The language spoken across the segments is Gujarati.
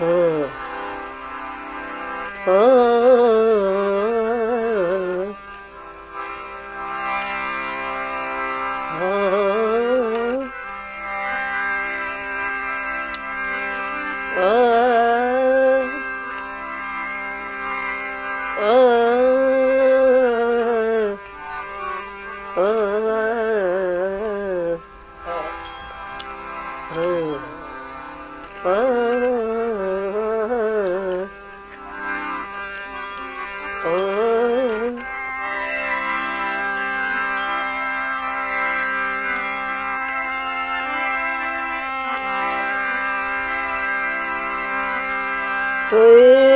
嗯。嗯 તો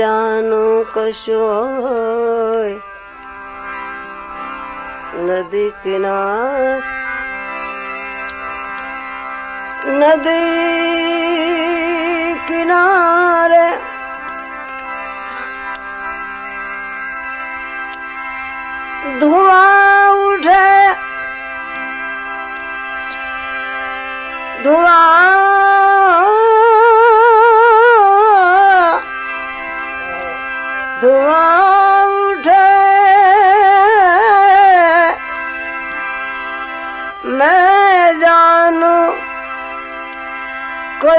જાનું કશો નદી કિનાર નદી કિનારે ધુઆ ઉઠે. ધુઆ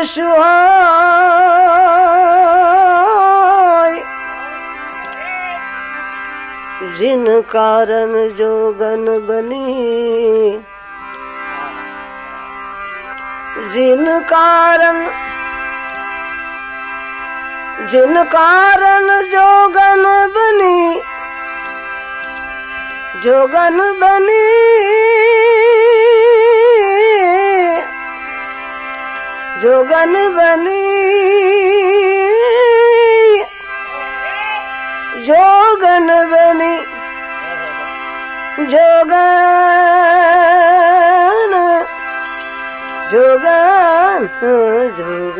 सुहाय जिन कारण जोगन बनी जिन कारण जिन कारण जोगन बनी जोगन बनी જોગન બની જોગન બની જોગન જોગન જોગન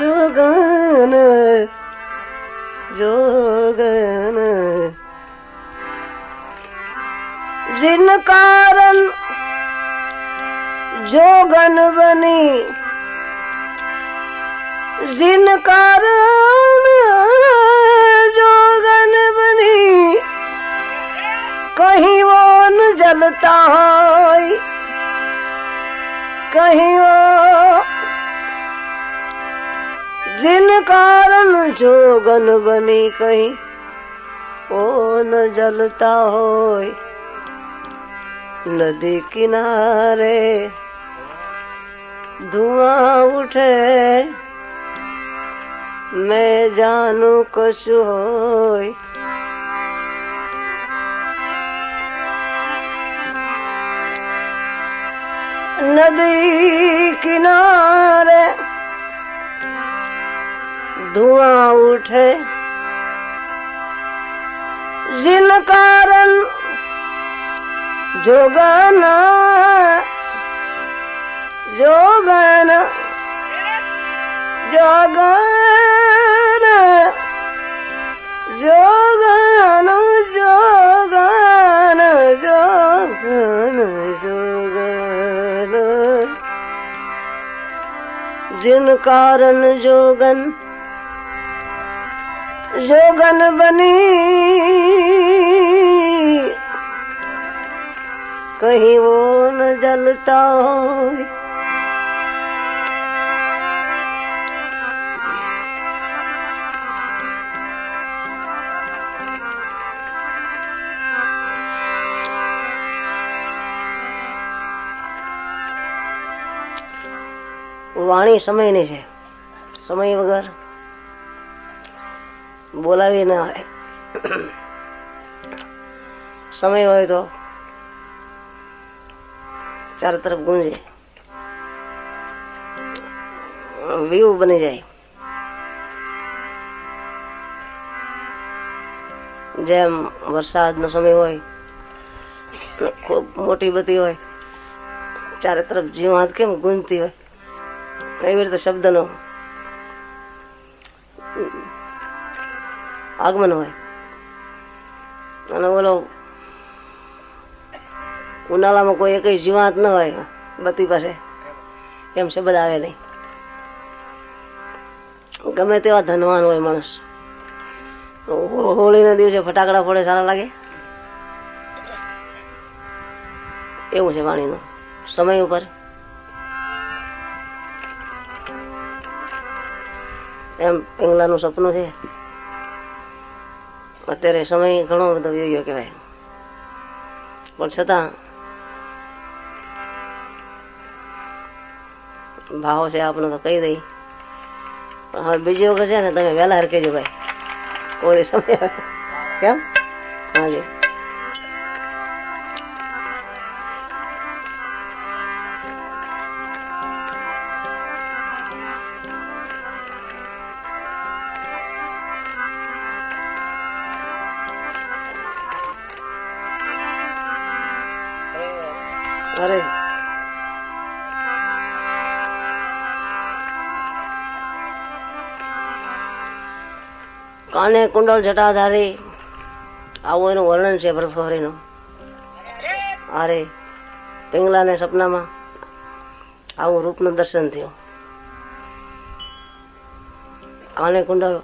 જોગન જોગન જિન કારણ जोगन बनी जिन कारण जोगन बनी कहीं वो न जलता है कहीं वो जिन कारण जोगन बनी कहीं वो न जलता हो नदी किनारे धुआँ उठे मैं जानू कशु होय नदी किनारे धुआँ उठे जिन कारण जोगन जोगन जोगन जोगन जोगन जोगन जोगन जिन कारण जोगन जोगन बनी कहीं वो न जलता हो વાણી સમયની છે. સમય વગર બોલાવી ના હોય. સમય હોય તો ચારો તરફ ગુંજે. વ્યૂ બની જાય. જેમ વરસાદનો સમય હોય, ખૂબ મોટી બધી હોય, ચારે તરફ જીવાત કેમ ગુંજતી હોય? એવી રીતે શબ્દનો આગમન હોય. અને બોલો ઉનાળામાં કોઈ એકય જીવાત ન હોય બધી પાસે. એમ શબ્દ આવે નહીં. ગમે તેવા ધનવાન હોય માણસ. હોળીના દિવસે ફટાકડા ફોડે સારા લાગે. એવું છે વાણીનું. સમય ઉપર એમ પિંગલાનું સપનું છે. અત્યારે સમય ઘણો બધો યોગ્ય કહેવાય. પણ છતાં, ભાવ છે આપણે તો કહી દઈ. હવે બીજી વખત છે ને તમે વહેલા હરકેજો ભાઈ. કોઈ સમય કેમ? હાજી. અરે. કાને કુંડળ જટાધારી? આવું એનું વર્ણન છે ભરતફરીનું અરે, પિંગલાને સપનામાં આવું રૂપનું દર્શન થયું. કાને કુંડળ?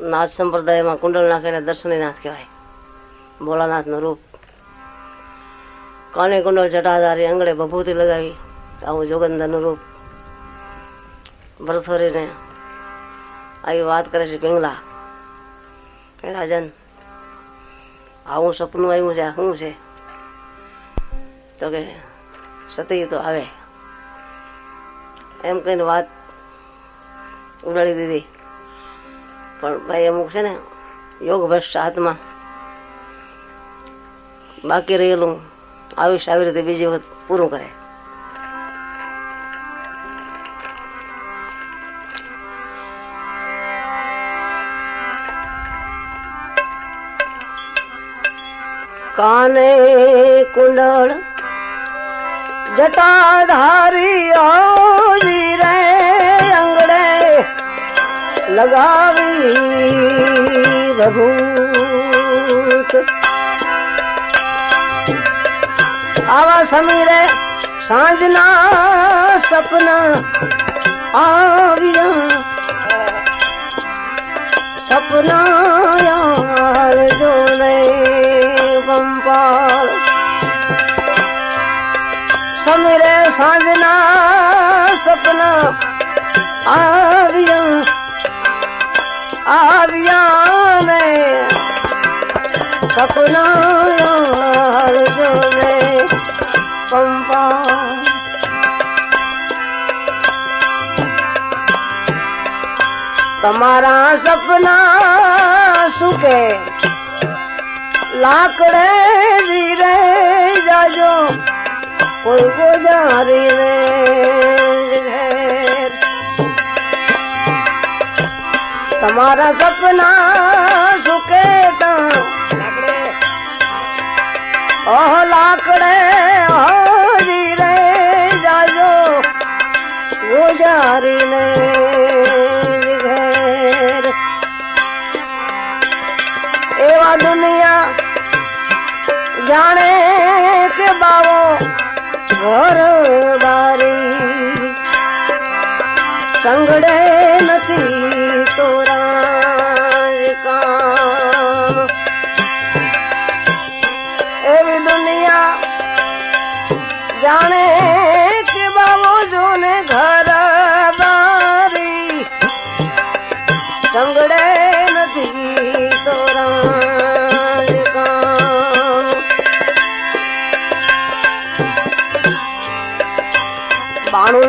નાથ સંપ્રદાયમાં કુંડળ નાખીને દર્શનીનાથ કહેવાય. ભોળાનાથનું રૂપ. કાને કુંડો જટાધારી અંગળે ભભૂતિ લગાવી? આવું જોગંદરનું રૂપ. ભરથોરીને આવી વાત કરે છે પિંગલા. રાજન આવું સપનું આવ્યું છે શું છે? તો કે સતી તો આવે. એમ કહીને વાત ઉડાડી દીધી. પણ ભાઈ અમુક છે ને યોગ ભ્રષ્ટ આત્મા. બાકી રહેલું આયુષ્ય આવી રીતે બીજી વખત પૂરું કરે. કાને કુંડળ જટાધારી રે અંગડે લગાવી ભભૂત આવા સમીરે સાંજના સપના આવ્યા સપના યાર જોને પંપાળ સમીરે સાંજના સપના આવ્યા આવ્યા ને સપના યાર જોને પંપાળ તમારા સપના સુકે લાકડે ધીરે જાજો, કોઈ ગોજારી રે. તમારા સપના સુકે તો ઓહ લાકડે હોજી એવા દુનિયા જાણે કે બાવો ઘર બારી સંગડે નથી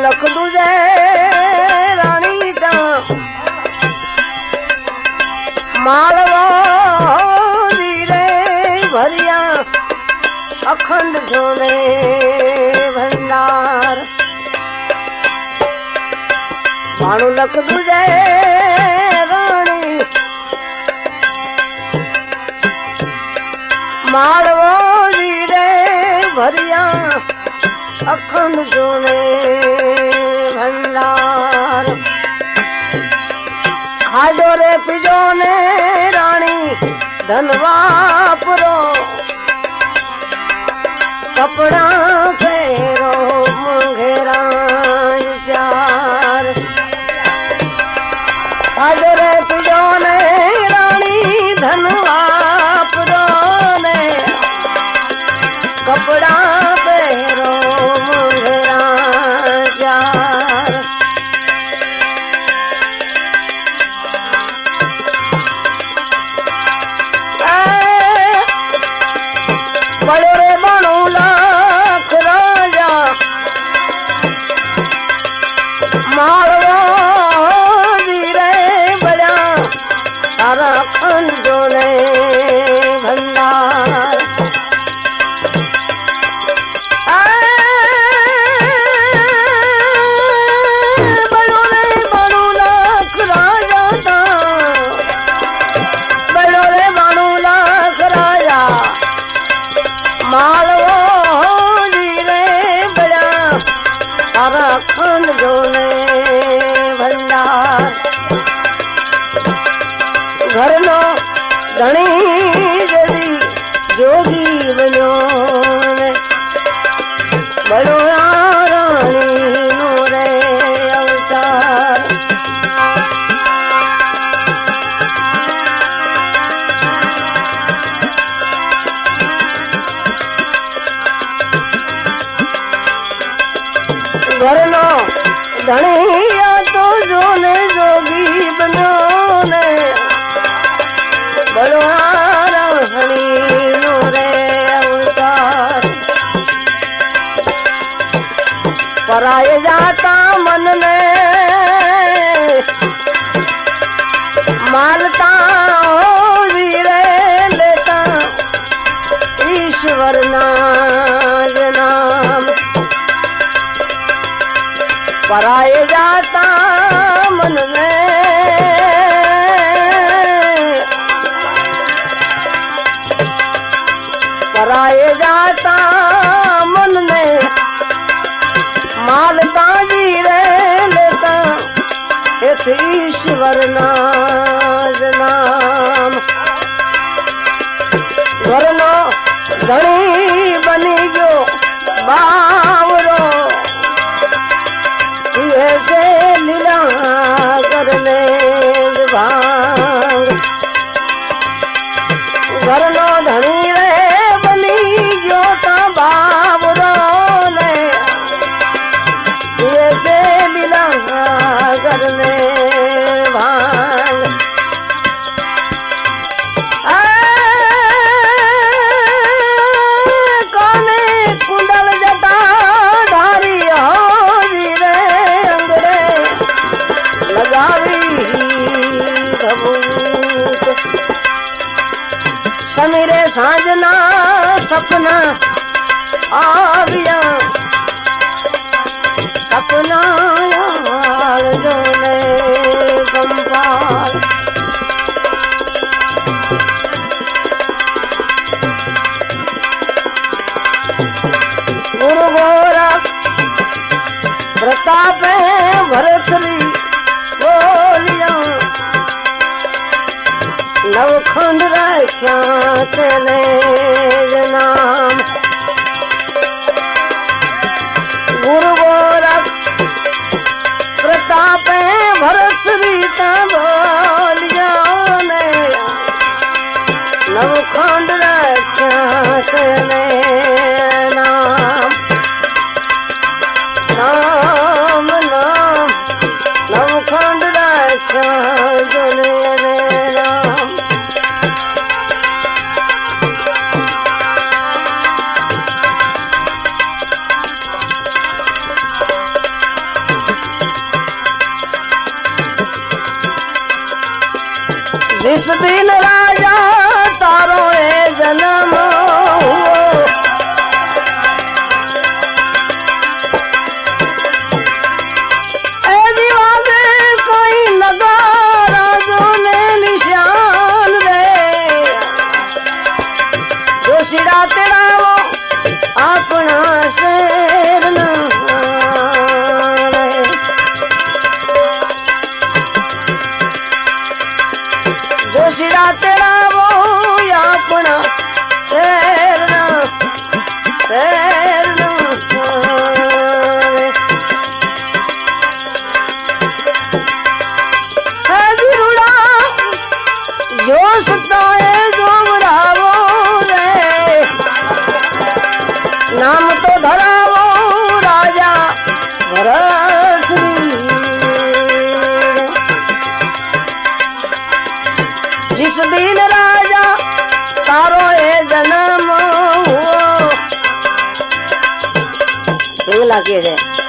ਲਖ ਦੂਜੇ ਰਾਣੀ ਦਾ ਮਾਲਵਾ ਦੀਰੇ ਭਰਿਆ ਅਖੰਡ ਸੋਨੇ ਭੰਡਾਰ ਮਾਣੂ ਲਖ ਦੂਜੇ ਰਾਣੀ ਮਾਲਵਾ ਦੀਰੇ ਭਰਿਆ અખંડ જોને खाॾो रे पिजो ने राणी धनवा ella. સાંજના સપના આવ્યા. સપના આવજો ને કંપાલ श्वास ले नाम la quiere.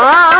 மா